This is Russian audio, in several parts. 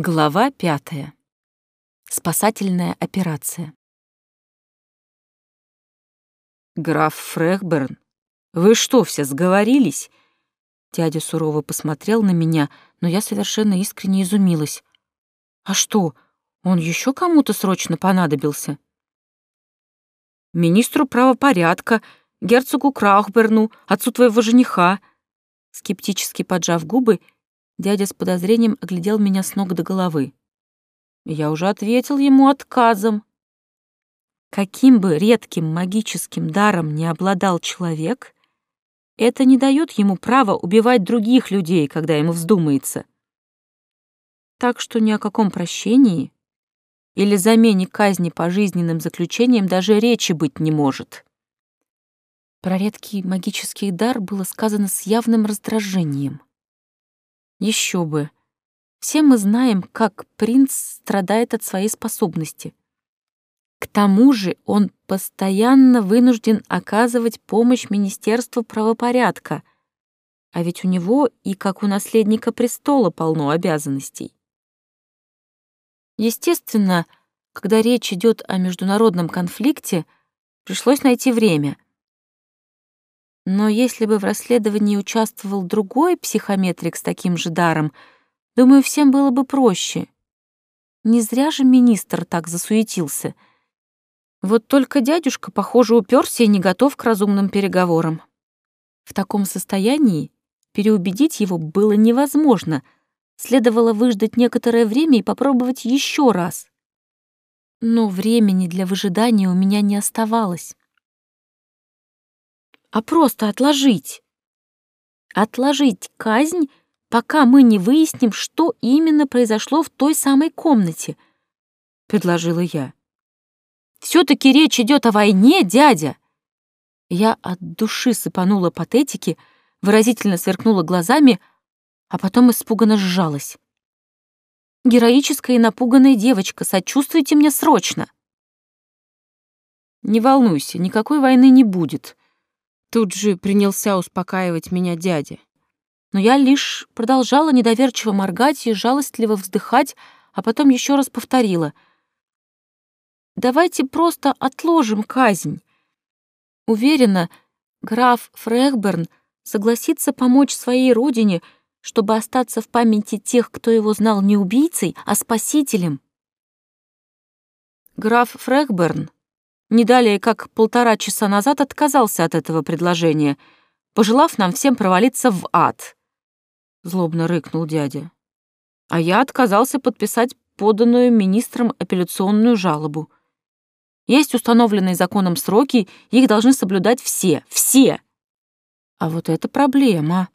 Глава пятая. Спасательная операция. «Граф Фрехберн, вы что, все сговорились?» Дядя сурово посмотрел на меня, но я совершенно искренне изумилась. «А что, он еще кому-то срочно понадобился?» «Министру правопорядка, герцогу Краухберну, отцу твоего жениха». Скептически поджав губы, дядя с подозрением оглядел меня с ног до головы. Я уже ответил ему отказом. Каким бы редким магическим даром не обладал человек, это не дает ему права убивать других людей, когда ему вздумается. Так что ни о каком прощении или замене казни пожизненным заключением даже речи быть не может. Про редкий магический дар было сказано с явным раздражением. Еще бы. Все мы знаем, как принц страдает от своей способности. К тому же он постоянно вынужден оказывать помощь Министерству правопорядка, а ведь у него и как у наследника престола полно обязанностей. Естественно, когда речь идет о международном конфликте, пришлось найти время. Но если бы в расследовании участвовал другой психометрик с таким же даром, думаю, всем было бы проще. Не зря же министр так засуетился — вот только дядюшка, похоже, уперся и не готов к разумным переговорам. В таком состоянии переубедить его было невозможно. Следовало выждать некоторое время и попробовать еще раз. Но времени для выжидания у меня не оставалось. А просто отложить. Отложить казнь, пока мы не выясним, что именно произошло в той самой комнате, — предложила я. Все-таки речь идет о войне, дядя!» Я от души сыпанула патетики, выразительно сверкнула глазами, а потом испуганно сжалась. «Героическая и напуганная девочка, сочувствуйте мне срочно!» «Не волнуйся, никакой войны не будет», — тут же принялся успокаивать меня дядя. Но я лишь продолжала недоверчиво моргать и жалостливо вздыхать, а потом еще раз повторила — Давайте просто отложим казнь. Уверена, граф Фрехберн согласится помочь своей родине, чтобы остаться в памяти тех, кто его знал не убийцей, а спасителем. Граф Фрехберн не далее как полтора часа назад отказался от этого предложения, пожелав нам всем провалиться в ад. Злобно рыкнул дядя. А я отказался подписать поданную министром апелляционную жалобу. Есть установленные законом сроки, их должны соблюдать все, все. А вот это проблема.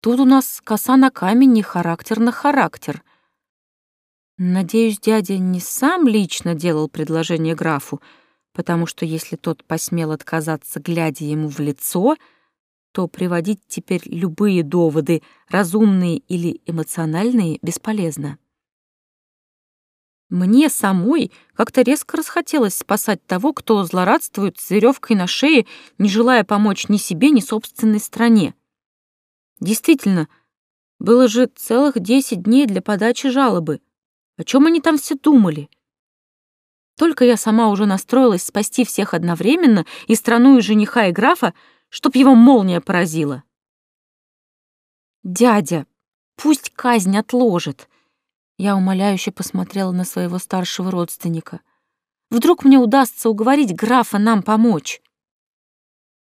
Тут у нас коса на камень, не характер на характер. Надеюсь, дядя не сам лично делал предложение графу, потому что если тот посмел отказаться, глядя ему в лицо, то приводить теперь любые доводы, разумные или эмоциональные, бесполезно. Мне самой как-то резко расхотелось спасать того, кто злорадствует с веревкой на шее, не желая помочь ни себе, ни собственной стране. Действительно, было же целых десять дней для подачи жалобы. О чем они там все думали? Только я сама уже настроилась спасти всех одновременно, и страну, и жениха, и графа, чтоб его молния поразила. «Дядя, пусть казнь отложит», я умоляюще посмотрела на своего старшего родственника. Вдруг мне удастся уговорить графа нам помочь.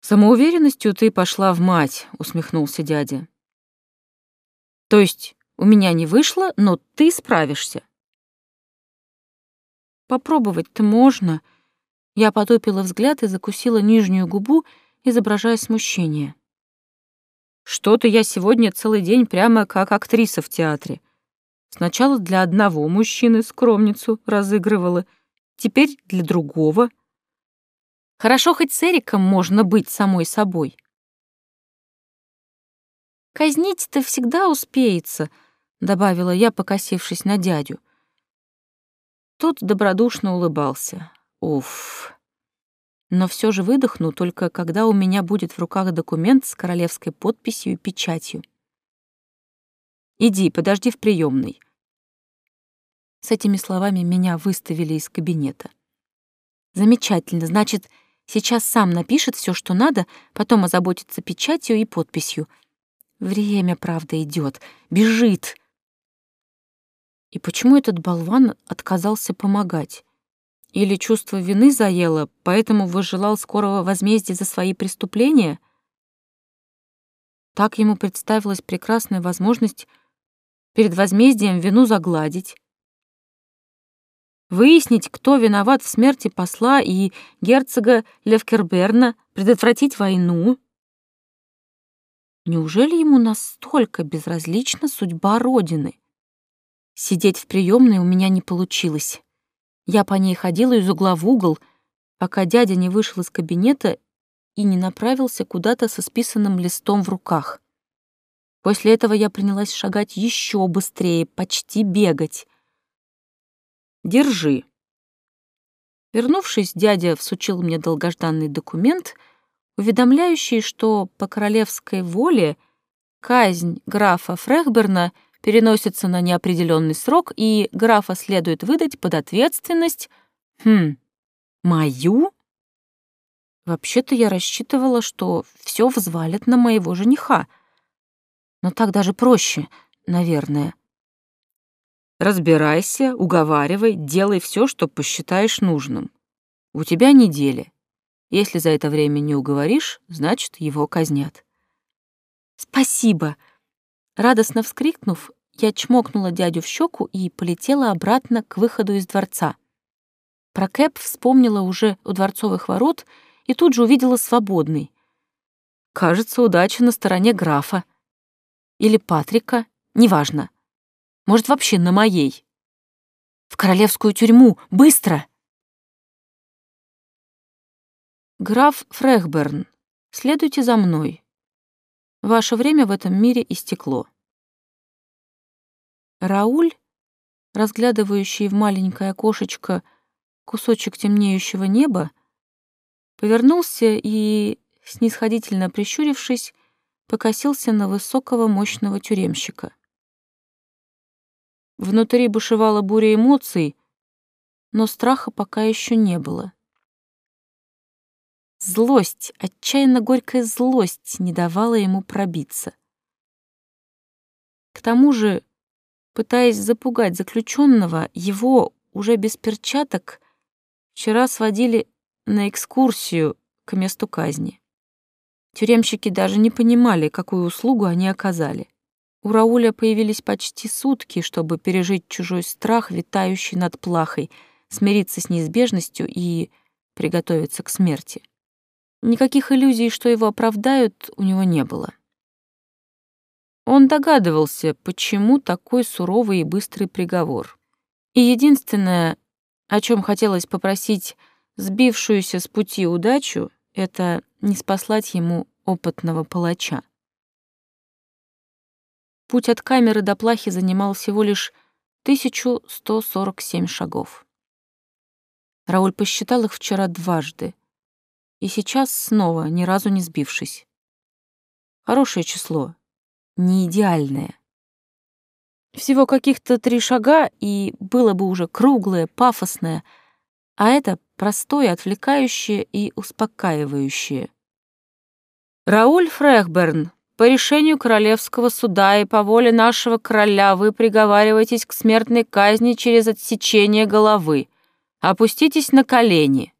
Самоуверенностью ты пошла в мать, усмехнулся дядя. То есть у меня не вышло, но ты справишься. Попробовать-то можно. Я потупила взгляд и закусила нижнюю губу, изображая смущение. Что-то я сегодня целый день прямо как актриса в театре. Сначала для одного мужчины скромницу разыгрывала, теперь для другого. Хорошо, хоть с Эриком можно быть самой собой. «Казнить-то всегда успеется», — добавила я, покосившись на дядю. Тот добродушно улыбался. Уф. Но все же выдохну только когда у меня будет в руках документ с королевской подписью и печатью. Иди, подожди в приемной. С этими словами меня выставили из кабинета. Замечательно, значит, сейчас сам напишет все, что надо, потом озаботится печатью и подписью. Время, правда, идет, бежит. И почему этот болван отказался помогать? Или чувство вины заело, поэтому выжелал скорого возмездия за свои преступления? Так ему представилась прекрасная возможность перед возмездием вину загладить, выяснить, кто виноват в смерти посла и герцога Левкерберна, предотвратить войну. Неужели ему настолько безразлична судьба Родины? Сидеть в приемной у меня не получилось. Я по ней ходила из угла в угол, пока дядя не вышел из кабинета и не направился куда-то со списанным листом в руках. После этого я принялась шагать еще быстрее, почти бегать. «Держи». Вернувшись, дядя всучил мне долгожданный документ, уведомляющий, что по королевской воле казнь графа Фрехберна переносится на неопределенный срок, и графа следует выдать под ответственность... Хм, мою? Вообще-то я рассчитывала, что все взвалят на моего жениха. Но так даже проще, наверное. Разбирайся, уговаривай, делай все, что посчитаешь нужным. У тебя неделя. Если за это время не уговоришь, значит, его казнят. Спасибо. Радостно вскрикнув, я чмокнула дядю в щеку и полетела обратно к выходу из дворца. Про Кэп вспомнила уже у дворцовых ворот и тут же увидела свободный. Кажется, удача на стороне графа. Или Патрика, неважно. Может, вообще на моей. В королевскую тюрьму, быстро! Граф Фрехберн, следуйте за мной. Ваше время в этом мире истекло. Рауль, разглядывающий в маленькое окошечко кусочек темнеющего неба, повернулся и, снисходительно прищурившись, покосился на высокого мощного тюремщика. Внутри бушевала буря эмоций, но страха пока еще не было. Злость, отчаянно горькая злость не давала ему пробиться. К тому же, пытаясь запугать заключенного, его, уже без перчаток, вчера сводили на экскурсию к месту казни. Тюремщики даже не понимали, какую услугу они оказали. У Рауля появились почти сутки, чтобы пережить чужой страх, витающий над плахой, смириться с неизбежностью и приготовиться к смерти. Никаких иллюзий, что его оправдают, у него не было. Он догадывался, почему такой суровый и быстрый приговор. И единственное, о чем хотелось попросить сбившуюся с пути удачу, это не спаслать ему опытного палача. Путь от камеры до плахи занимал всего лишь 1147 шагов. Рауль посчитал их вчера дважды, и сейчас снова, ни разу не сбившись. Хорошее число, не идеальное. Всего каких-то три шага, и было бы уже круглое, пафосное, а это простое, отвлекающее и успокаивающее. Рауль Фрехберн, по решению королевского суда и по воле нашего короля вы приговариваетесь к смертной казни через отсечение головы. Опуститесь на колени.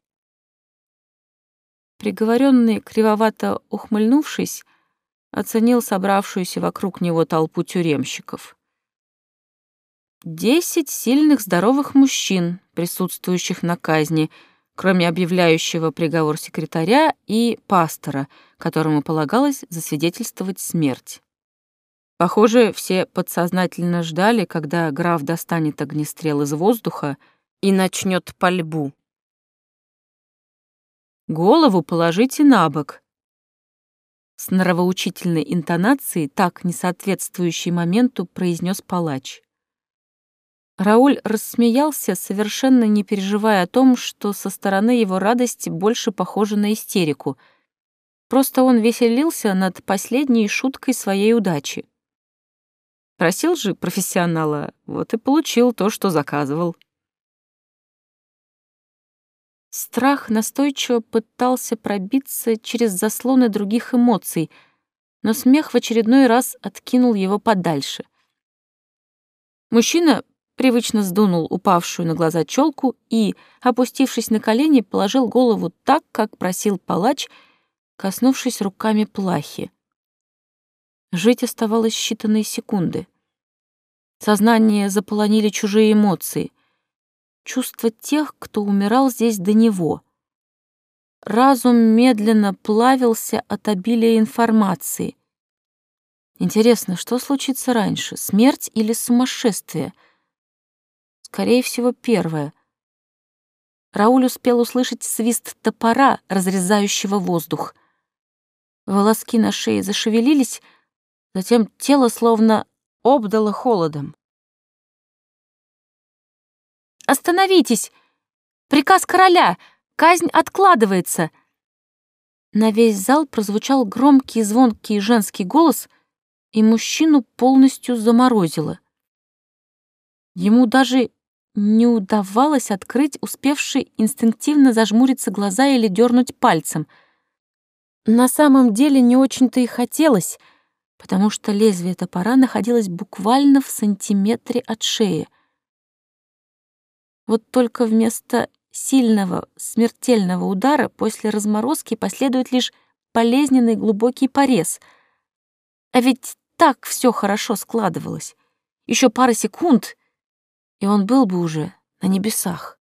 Приговоренный, кривовато ухмыльнувшись, оценил собравшуюся вокруг него толпу тюремщиков. Десять сильных здоровых мужчин, присутствующих на казни, кроме объявляющего приговор секретаря и пастора, которому полагалось засвидетельствовать смерть. Похоже, все подсознательно ждали, когда граф достанет огнестрел из воздуха и начнет пальбу. «Голову положите на бок», с нравоучительной интонацией, так не соответствующей моменту, произнес палач. Рауль рассмеялся, совершенно не переживая о том, что со стороны его радости больше похоже на истерику. Просто он веселился над последней шуткой своей удачи. Просил же профессионала, вот и получил то, что заказывал. Страх настойчиво пытался пробиться через заслоны других эмоций, но смех в очередной раз откинул его подальше. Мужчина привычно сдунул упавшую на глаза челку и, опустившись на колени, положил голову так, как просил палач, коснувшись руками плахи. Жить оставалось считанные секунды. Сознание заполонили чужие эмоции, чувства тех, кто умирал здесь до него. Разум медленно плавился от обилия информации. Интересно, что случится раньше, смерть или сумасшествие? Скорее всего, первое. Рауль успел услышать свист топора, разрезающего воздух. Волоски на шее зашевелились, затем тело словно обдало холодом. «Остановитесь! Приказ короля! Казнь откладывается!» На весь зал прозвучал громкий звонкий женский голос, и мужчину полностью заморозило. Ему даже не удавалось открыть успевший инстинктивно зажмуриться глаза или дернуть пальцем. На самом деле не очень-то и хотелось, потому что лезвие топора находилось буквально в сантиметре от шеи. Вот только вместо сильного смертельного удара после разморозки последует лишь болезненный глубокий порез. А ведь так все хорошо складывалось. Еще пара секунд, и он был бы уже на небесах.